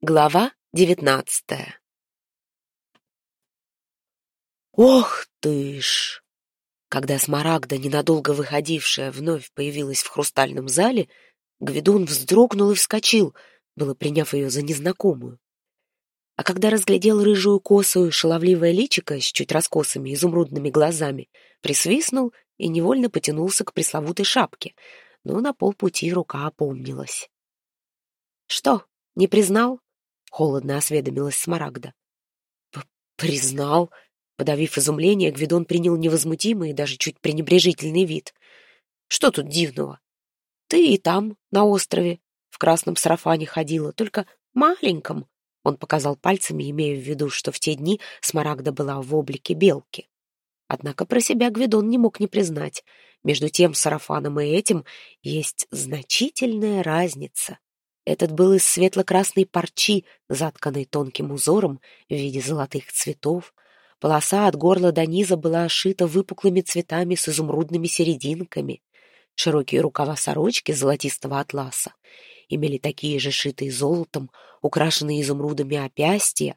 Глава девятнадцатая Ох ты ж! Когда Смарагда, ненадолго выходившая, вновь появилась в хрустальном зале, Гвидон вздрогнул и вскочил, было приняв ее за незнакомую. А когда разглядел рыжую косу и шаловливое личико с чуть раскосыми изумрудными глазами, присвистнул и невольно потянулся к пресловутой шапке, но на полпути рука опомнилась. «Что, не признал?» — холодно осведомилась Смарагда. «Признал», Подавив изумление, Гвидон принял невозмутимый и даже чуть пренебрежительный вид. «Что тут дивного? Ты и там, на острове, в красном сарафане ходила, только маленьком». Он показал пальцами, имея в виду, что в те дни Смарагда была в облике белки. Однако про себя Гвидон не мог не признать. Между тем сарафаном и этим есть значительная разница. Этот был из светло-красной парчи, затканной тонким узором в виде золотых цветов, Полоса от горла до низа была ошита выпуклыми цветами с изумрудными серединками. Широкие рукава сорочки золотистого атласа имели такие же шитые золотом, украшенные изумрудами опястья,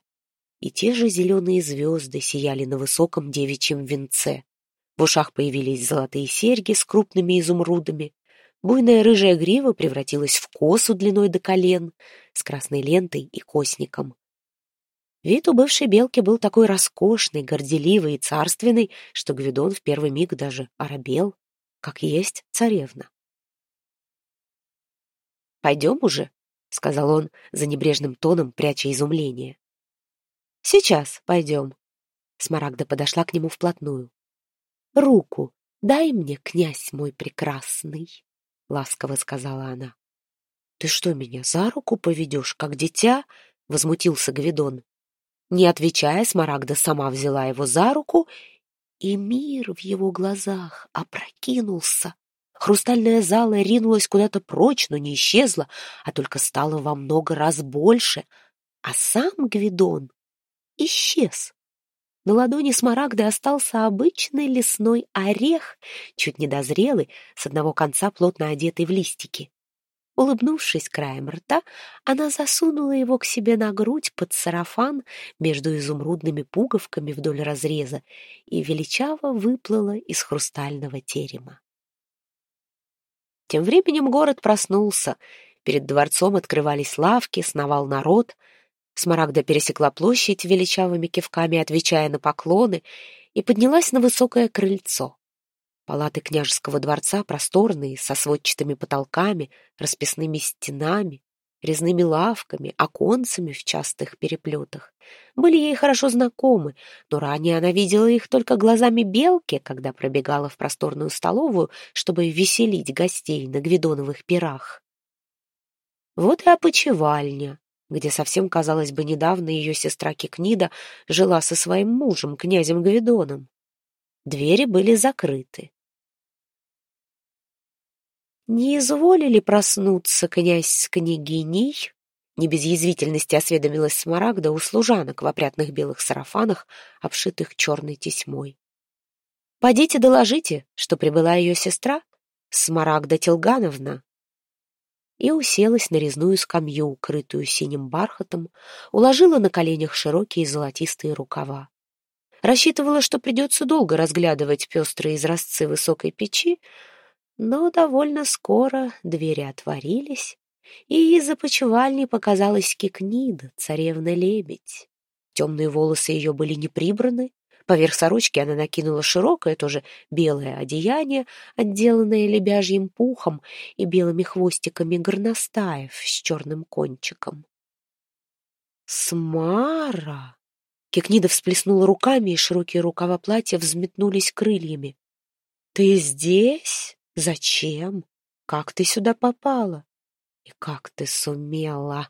и те же зеленые звезды сияли на высоком девичьем венце. В ушах появились золотые серьги с крупными изумрудами. Буйная рыжая грива превратилась в косу длиной до колен с красной лентой и косником. Вид у бывшей белки был такой роскошный, горделивый и царственный, что Гвидон в первый миг даже оробел, как есть царевна. «Пойдем уже», — сказал он за небрежным тоном, пряча изумление. «Сейчас пойдем». Смарагда подошла к нему вплотную. «Руку дай мне, князь мой прекрасный», — ласково сказала она. «Ты что, меня за руку поведешь, как дитя?» — возмутился Гвидон. Не отвечая, Смарагда сама взяла его за руку, и мир в его глазах опрокинулся. Хрустальная зала ринулась куда-то прочь, но не исчезла, а только стала во много раз больше, а сам Гвидон исчез. На ладони Смарагды остался обычный лесной орех, чуть недозрелый, с одного конца плотно одетый в листики. Улыбнувшись краем рта, она засунула его к себе на грудь под сарафан между изумрудными пуговками вдоль разреза и величаво выплыла из хрустального терема. Тем временем город проснулся. Перед дворцом открывались лавки, сновал народ. Смарагда пересекла площадь величавыми кивками, отвечая на поклоны, и поднялась на высокое крыльцо. Палаты княжеского дворца просторные, со сводчатыми потолками, расписными стенами, резными лавками, оконцами в частых переплетах. Были ей хорошо знакомы, но ранее она видела их только глазами белки, когда пробегала в просторную столовую, чтобы веселить гостей на гвидоновых пирах. Вот и опочивальня, где совсем, казалось бы, недавно ее сестра Кикнида жила со своим мужем, князем Гвидоном. Двери были закрыты. «Не изволили проснуться князь с княгиней?» Не без язвительности осведомилась Смарагда у служанок в опрятных белых сарафанах, обшитых черной тесьмой. «Подите доложите, что прибыла ее сестра, Смарагда Телгановна». И уселась на резную скамью, укрытую синим бархатом, уложила на коленях широкие золотистые рукава. Рассчитывала, что придется долго разглядывать пестрые изразцы высокой печи, но довольно скоро двери отворились, и из опочивальни показалась Кикнида, царевна-лебедь. Темные волосы ее были не прибраны, поверх сорочки она накинула широкое, тоже белое одеяние, отделанное лебяжьим пухом и белыми хвостиками горностаев с черным кончиком. «Смара!» Кикнида всплеснула руками, и широкие рукава платья взметнулись крыльями. «Ты здесь? Зачем? Как ты сюда попала? И как ты сумела?»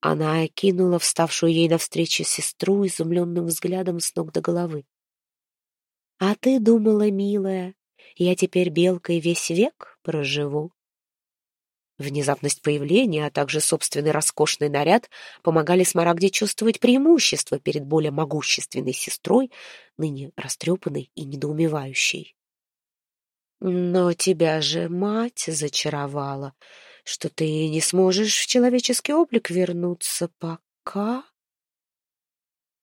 Она окинула вставшую ей навстречу сестру изумленным взглядом с ног до головы. «А ты думала, милая, я теперь белкой весь век проживу?» Внезапность появления, а также собственный роскошный наряд помогали Смарагде чувствовать преимущество перед более могущественной сестрой, ныне растрепанной и недоумевающей. «Но тебя же мать зачаровала, что ты не сможешь в человеческий облик вернуться пока...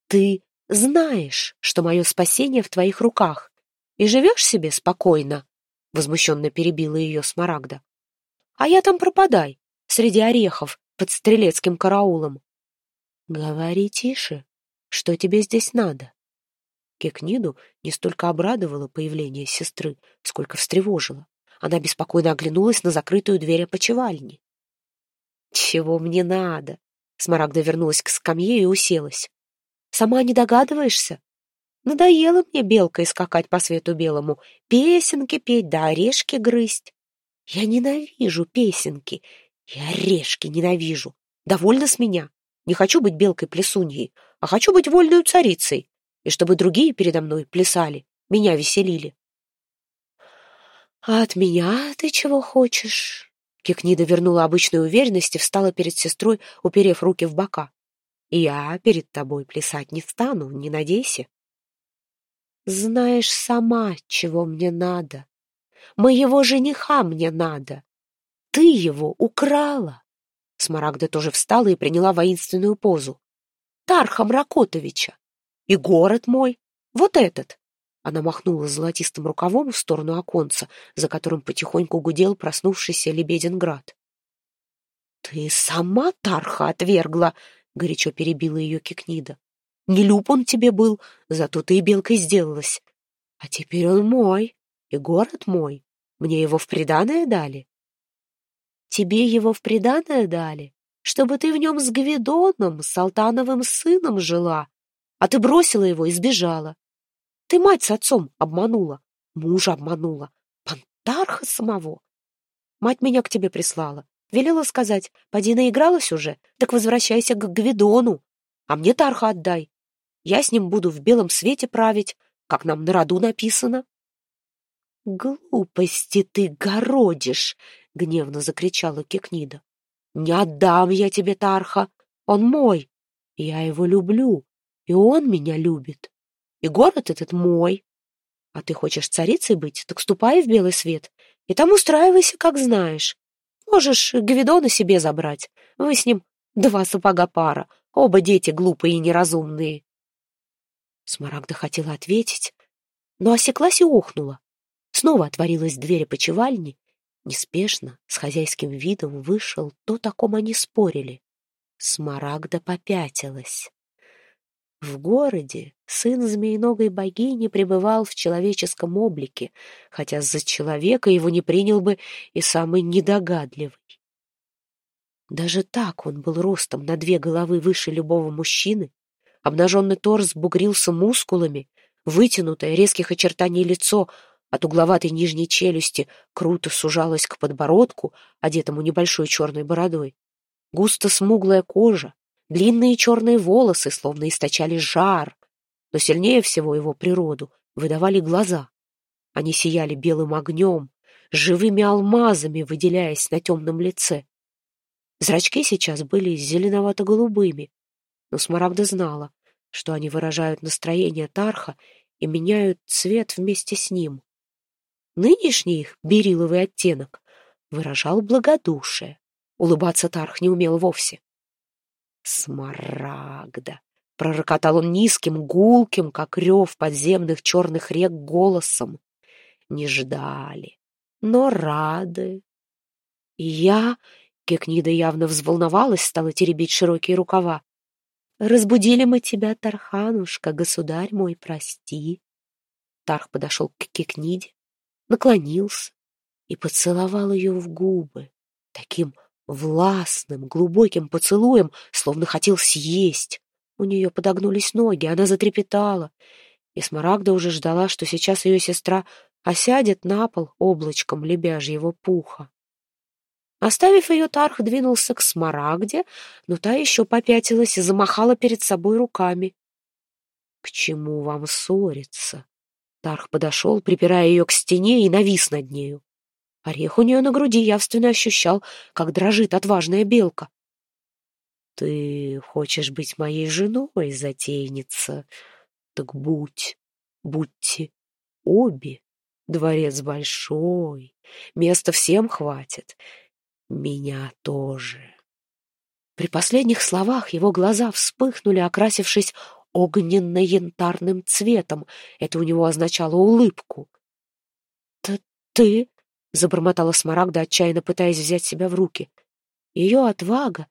Ты знаешь, что мое спасение в твоих руках, и живешь себе спокойно, — возмущенно перебила ее Смарагда. А я там пропадай, среди орехов, под стрелецким караулом. Говори тише, что тебе здесь надо? Кекниду не столько обрадовало появление сестры, сколько встревожило. Она беспокойно оглянулась на закрытую дверь опочивальни. «Чего мне надо?» Смарагда вернулась к скамье и уселась. «Сама не догадываешься? Надоело мне белкой скакать по свету белому, песенки петь да орешки грызть. Я ненавижу песенки и орешки ненавижу. Довольно с меня. Не хочу быть белкой-плесуньей, а хочу быть вольной царицей, и чтобы другие передо мной плясали, меня веселили. «А от меня ты чего хочешь?» Кикнида вернула обычную уверенность и встала перед сестрой, уперев руки в бока. «Я перед тобой плясать не стану, не надейся». «Знаешь сама, чего мне надо. Моего жениха мне надо. Ты его украла». Смарагда тоже встала и приняла воинственную позу. «Тарха Мракотовича. И город мой. Вот этот. Она махнула золотистым рукавом в сторону оконца, за которым потихоньку гудел проснувшийся Лебединград. «Ты сама Тарха отвергла!» — горячо перебила ее Кикнида. «Не люб он тебе был, зато ты и белкой сделалась. А теперь он мой, и город мой. Мне его в приданое дали». «Тебе его в приданое дали, чтобы ты в нем с Гвидоном, с Салтановым сыном жила, а ты бросила его и сбежала. Ты мать с отцом обманула, мужа обманула, пантарха самого. Мать меня к тебе прислала, велела сказать, поди наигралась уже, так возвращайся к Гвидону, а мне Тарха отдай. Я с ним буду в белом свете править, как нам на роду написано. «Глупости ты городишь!» — гневно закричала Кекнида. «Не отдам я тебе Тарха! Он мой! Я его люблю, и он меня любит!» И город этот мой. А ты хочешь царицей быть, так ступай в белый свет, и там устраивайся, как знаешь. Можешь Гвидона себе забрать. Вы с ним два сапога пара, оба дети глупые и неразумные. Смарагда хотела ответить, но осеклась и ухнула. Снова отворилась дверь опочивальни. Неспешно, с хозяйским видом вышел то, о ком они спорили. Смарагда попятилась. В городе сын змеиногой богини пребывал в человеческом облике, хотя за человека его не принял бы и самый недогадливый. Даже так он был ростом на две головы выше любого мужчины. Обнаженный торс бугрился мускулами, вытянутое резких очертаний лицо от угловатой нижней челюсти круто сужалось к подбородку, одетому небольшой черной бородой. Густо смуглая кожа, Длинные черные волосы словно источали жар, но сильнее всего его природу выдавали глаза. Они сияли белым огнем, живыми алмазами выделяясь на темном лице. Зрачки сейчас были зеленовато-голубыми, но Смарагда знала, что они выражают настроение Тарха и меняют цвет вместе с ним. Нынешний их бериловый оттенок выражал благодушие. Улыбаться Тарх не умел вовсе. Смарагда! Пророкотал он низким, гулким, как рев подземных черных рек, голосом. Не ждали, но рады. И я, Кекнида явно взволновалась, стала теребить широкие рукава. «Разбудили мы тебя, Тарханушка, государь мой, прости». Тарх подошел к Кекниде, наклонился и поцеловал ее в губы, таким властным, глубоким поцелуем, словно хотел съесть. У нее подогнулись ноги, она затрепетала, и Смарагда уже ждала, что сейчас ее сестра осядет на пол облачком лебяжьего пуха. Оставив ее, Тарх двинулся к Смарагде, но та еще попятилась и замахала перед собой руками. — К чему вам ссориться? Тарх подошел, припирая ее к стене, и навис над нею. Орех у нее на груди явственно ощущал, как дрожит отважная белка. «Ты хочешь быть моей женой, затейница? Так будь, будьте обе. Дворец большой, места всем хватит. меня тоже. При последних словах его глаза вспыхнули, окрасившись огненно-янтарным цветом. Это у него означало улыбку. «Т «Ты?» — забормотала Смарагда, отчаянно пытаясь взять себя в руки. Ее отвага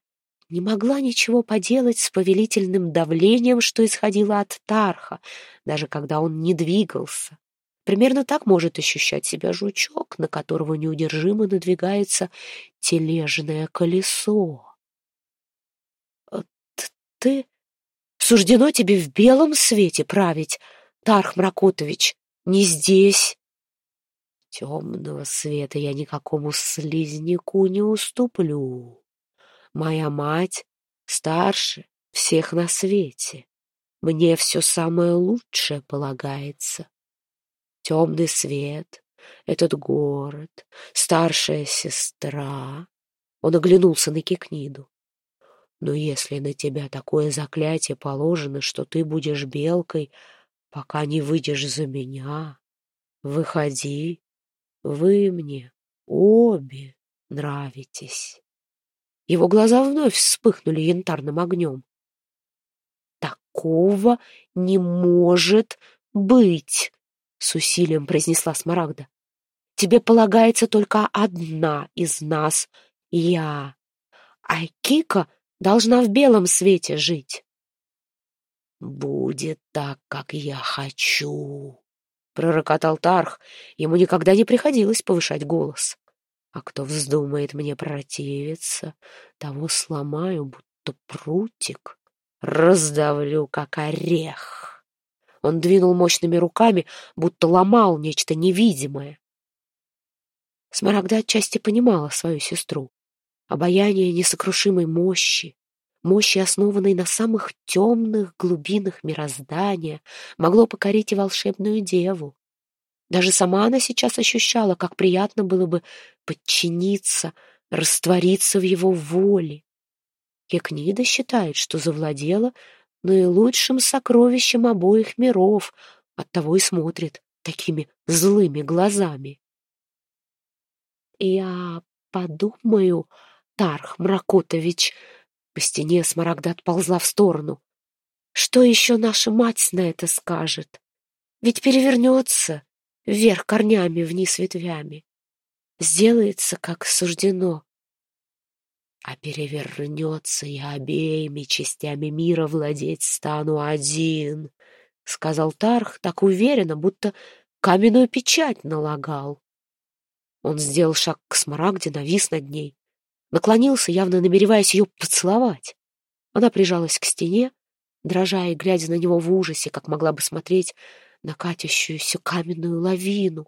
не могла ничего поделать с повелительным давлением, что исходило от Тарха, даже когда он не двигался. Примерно так может ощущать себя жучок, на которого неудержимо надвигается тележное колесо. «Э, «Ты... Суждено тебе в белом свете править, Тарх Мракотович, не здесь!» «Темного света я никакому слизняку не уступлю. Моя мать старше всех на свете. Мне все самое лучшее полагается темный свет, этот город, старшая сестра. Он оглянулся на Кикниду. Но если на тебя такое заклятие положено, что ты будешь белкой, пока не выйдешь за меня, выходи, вы мне обе нравитесь. Его глаза вновь вспыхнули янтарным огнем. Такого не может быть, с усилием произнесла Смарагда. Тебе полагается только одна из нас — я. А Кика должна в белом свете жить. «Будет так, как я хочу», — пророкотал Тарх. Ему никогда не приходилось повышать голос. «А кто вздумает мне противиться, того сломаю, будто прутик, раздавлю, как орех». Он двинул мощными руками, будто ломал нечто невидимое. Смарагда отчасти понимала свою сестру. Обаяние несокрушимой мощи, мощи, основанной на самых темных глубинах мироздания, могло покорить и волшебную деву. Даже сама она сейчас ощущала, как приятно было бы подчиниться, раствориться в его воле. Кекнида считает, что завладела наилучшим сокровищем обоих миров, оттого и смотрит такими злыми глазами. Я подумаю, Тарх Мракотович, по стене Смарагда отползла в сторону. Что еще наша мать на это скажет? Ведь перевернется вверх корнями, вниз ветвями. Сделается, как суждено а перевернется и обеими частями мира владеть стану один, — сказал Тарх так уверенно, будто каменную печать налагал. Он сделал шаг к Смарагде, навис над ней, наклонился, явно намереваясь ее поцеловать. Она прижалась к стене, дрожа и глядя на него в ужасе, как могла бы смотреть на катящуюся каменную лавину.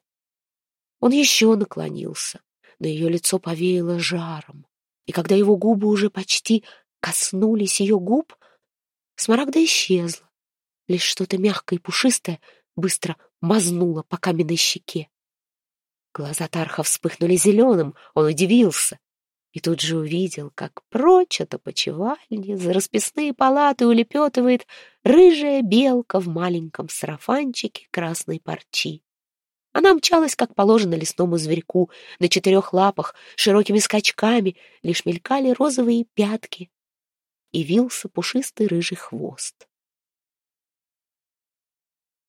Он еще наклонился, на ее лицо повеяло жаром и когда его губы уже почти коснулись ее губ, Смарагда исчезла. Лишь что-то мягкое и пушистое быстро мазнуло по каменной щеке. Глаза Тарха вспыхнули зеленым, он удивился. И тут же увидел, как прочь от опочивальни за расписные палаты улепетывает рыжая белка в маленьком сарафанчике красной парчи. Она мчалась, как положено лесному зверьку, на четырех лапах, широкими скачками, лишь мелькали розовые пятки, и вился пушистый рыжий хвост.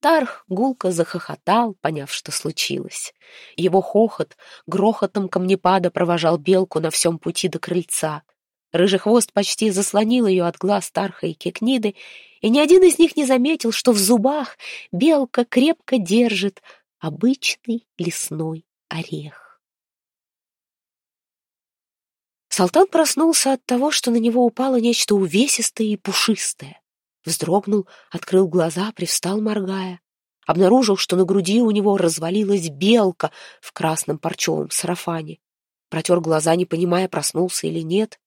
Тарх гулко захохотал, поняв, что случилось. Его хохот грохотом камнепада провожал белку на всем пути до крыльца. Рыжий хвост почти заслонил ее от глаз Тарха и Кекниды, и ни один из них не заметил, что в зубах белка крепко держит обычный лесной орех. Салтан проснулся от того, что на него упало нечто увесистое и пушистое. Вздрогнул, открыл глаза, привстал, моргая. Обнаружил, что на груди у него развалилась белка в красном парчевом сарафане. Протер глаза, не понимая, проснулся или нет.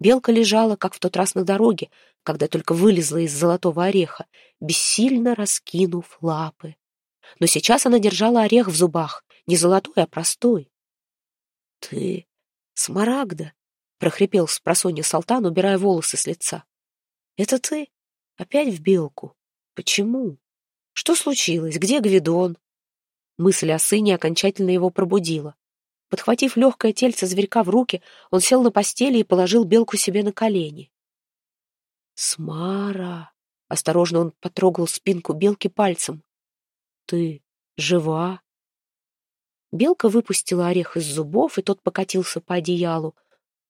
Белка лежала, как в тот раз на дороге, когда только вылезла из золотого ореха, бессильно раскинув лапы но сейчас она держала орех в зубах, не золотой, а простой. — Ты смарагда? — прохрипел с просонья Салтан, убирая волосы с лица. — Это ты? Опять в белку? Почему? Что случилось? Где Гвидон? Мысль о сыне окончательно его пробудила. Подхватив легкое тельце зверька в руки, он сел на постели и положил белку себе на колени. «Смара!» — осторожно он потрогал спинку белки пальцем. «Ты жива?» Белка выпустила орех из зубов, и тот покатился по одеялу.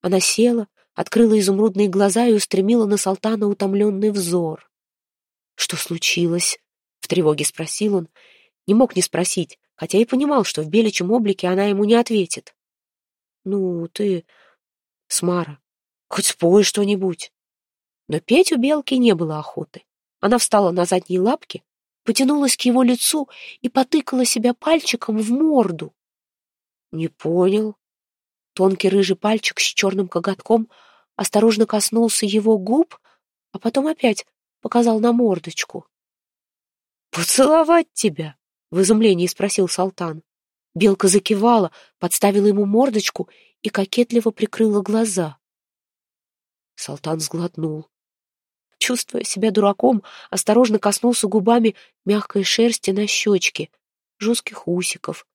Она села, открыла изумрудные глаза и устремила на Салтана утомленный взор. «Что случилось?» — в тревоге спросил он. Не мог не спросить, хотя и понимал, что в беличьем облике она ему не ответит. «Ну, ты... Смара, хоть спой что-нибудь». Но петь у белки не было охоты. Она встала на задние лапки, потянулась к его лицу и потыкала себя пальчиком в морду. Не понял. Тонкий рыжий пальчик с черным коготком осторожно коснулся его губ, а потом опять показал на мордочку. «Поцеловать тебя?» — в изумлении спросил Салтан. Белка закивала, подставила ему мордочку и кокетливо прикрыла глаза. Салтан сглотнул чувствуя себя дураком, осторожно коснулся губами мягкой шерсти на щечке, жестких усиков.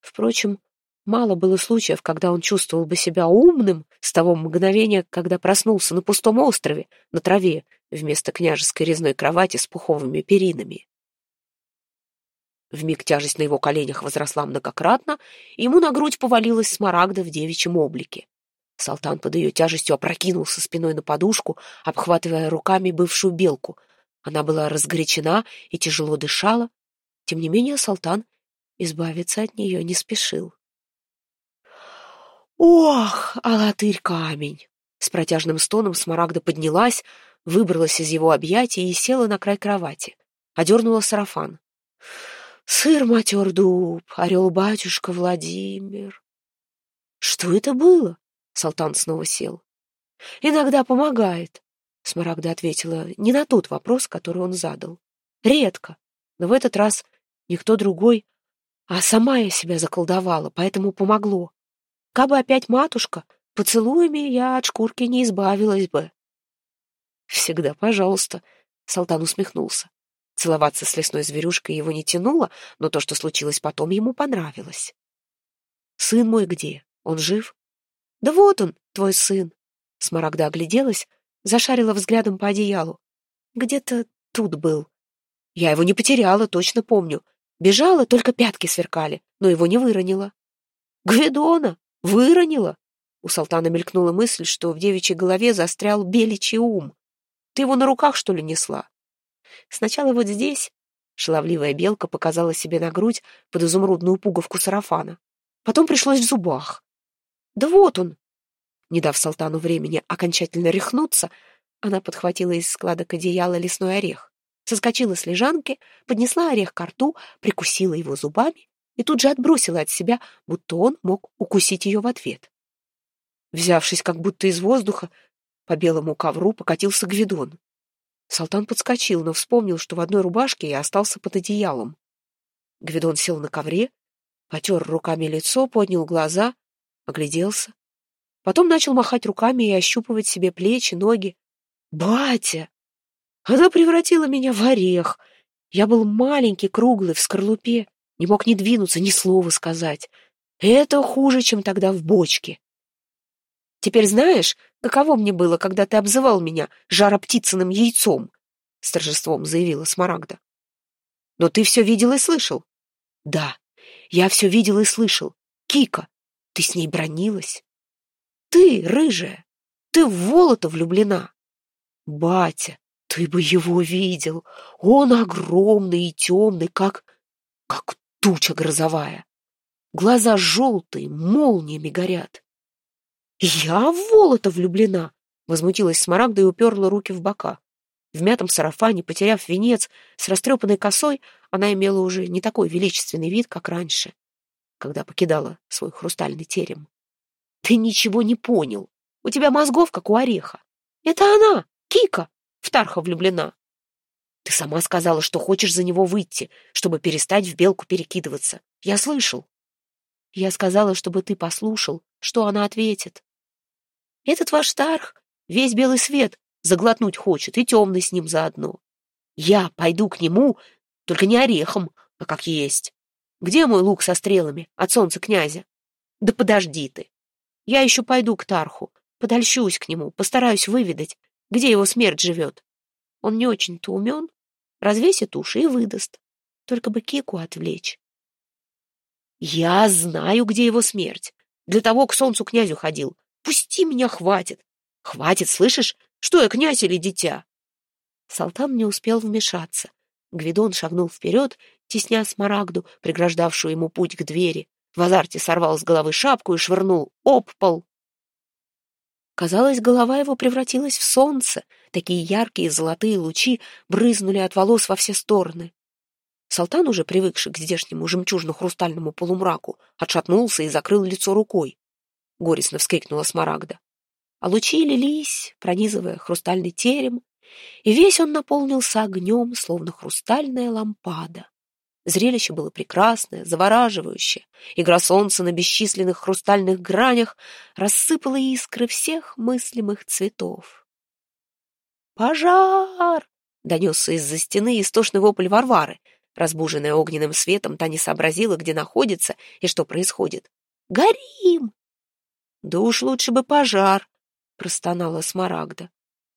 Впрочем, мало было случаев, когда он чувствовал бы себя умным с того мгновения, когда проснулся на пустом острове, на траве, вместо княжеской резной кровати с пуховыми перинами. Вмиг тяжесть на его коленях возросла многократно, и ему на грудь повалилась смарагда в девичьем облике. Салтан под ее тяжестью опрокинулся спиной на подушку, обхватывая руками бывшую белку. Она была разгорячена и тяжело дышала. Тем не менее Салтан избавиться от нее не спешил. «Ох, алатырь камень!» С протяжным стоном Смарагда поднялась, выбралась из его объятий и села на край кровати. Одернула сарафан. «Сыр матер дуб, орел-батюшка Владимир!» «Что это было?» Салтан снова сел. «Иногда помогает», — Смарагда ответила не на тот вопрос, который он задал. «Редко, но в этот раз никто другой, а сама я себя заколдовала, поэтому помогло. Кабы опять матушка, поцелуями я от шкурки не избавилась бы». «Всегда пожалуйста», — Салтан усмехнулся. Целоваться с лесной зверюшкой его не тянуло, но то, что случилось потом, ему понравилось. «Сын мой где? Он жив?» «Да вот он, твой сын!» Смарагда огляделась, зашарила взглядом по одеялу. «Где-то тут был. Я его не потеряла, точно помню. Бежала, только пятки сверкали, но его не выронила». «Гвидона! Выронила!» У Салтана мелькнула мысль, что в девичьей голове застрял беличий ум. «Ты его на руках, что ли, несла?» Сначала вот здесь шаловливая белка показала себе на грудь под изумрудную пуговку сарафана. Потом пришлось в зубах. Да вот он!» Не дав Салтану времени окончательно рехнуться, она подхватила из складок одеяла лесной орех, соскочила с лежанки, поднесла орех к рту, прикусила его зубами и тут же отбросила от себя, будто он мог укусить ее в ответ. Взявшись как будто из воздуха, по белому ковру покатился Гвидон. Салтан подскочил, но вспомнил, что в одной рубашке я остался под одеялом. Гвидон сел на ковре, потер руками лицо, поднял глаза — огляделся. Потом начал махать руками и ощупывать себе плечи, ноги. «Батя! Она превратила меня в орех. Я был маленький, круглый, в скорлупе, не мог ни двинуться, ни слова сказать. Это хуже, чем тогда в бочке. Теперь знаешь, каково мне было, когда ты обзывал меня жароптицыным яйцом?» С торжеством заявила Смарагда. «Но ты все видел и слышал?» «Да, я все видел и слышал. Кика, ты с ней бронилась? Ты, рыжая, ты в Волота влюблена. Батя, ты бы его видел. Он огромный и темный, как... как туча грозовая. Глаза желтые, молниями горят. Я в Волота влюблена, возмутилась Смарагда и уперла руки в бока. В мятом сарафане, потеряв венец, с растрепанной косой, она имела уже не такой величественный вид, как раньше когда покидала свой хрустальный терем. Ты ничего не понял. У тебя мозгов, как у ореха. Это она, Кика, в Тарха влюблена. Ты сама сказала, что хочешь за него выйти, чтобы перестать в белку перекидываться. Я слышал. Я сказала, чтобы ты послушал, что она ответит. Этот ваш Тарх весь белый свет заглотнуть хочет, и темный с ним заодно. Я пойду к нему, только не орехом, а как есть. Где мой лук со стрелами от солнца князя? Да подожди ты. Я еще пойду к Тарху, подольщусь к нему, постараюсь выведать, где его смерть живет. Он не очень-то умен, развесит уши и выдаст. Только бы Кику отвлечь. Я знаю, где его смерть. Для того к солнцу князю ходил. Пусти меня, хватит. Хватит, слышишь? Что я, князь или дитя? Салтан не успел вмешаться. Гвидон шагнул вперед, тесня смарагду, преграждавшую ему путь к двери. В азарте сорвал с головы шапку и швырнул об пол. Казалось, голова его превратилась в солнце. Такие яркие золотые лучи брызнули от волос во все стороны. Салтан, уже привыкший к здешнему жемчужно-хрустальному полумраку, отшатнулся и закрыл лицо рукой. Горестно вскрикнула Смарагда. А лучи лились, пронизывая хрустальный терем, и весь он наполнился огнем, словно хрустальная лампада. Зрелище было прекрасное, завораживающее. Игра солнца на бесчисленных хрустальных гранях рассыпала искры всех мыслимых цветов. «Пожар!» — донесся из-за стены истошный вопль Варвары. Разбуженная огненным светом, та не сообразила, где находится и что происходит. «Горим!» «Да уж лучше бы пожар!» — простонала Смарагда.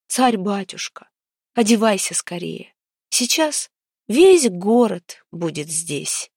«Царь-батюшка, одевайся скорее. Сейчас Весь город будет здесь.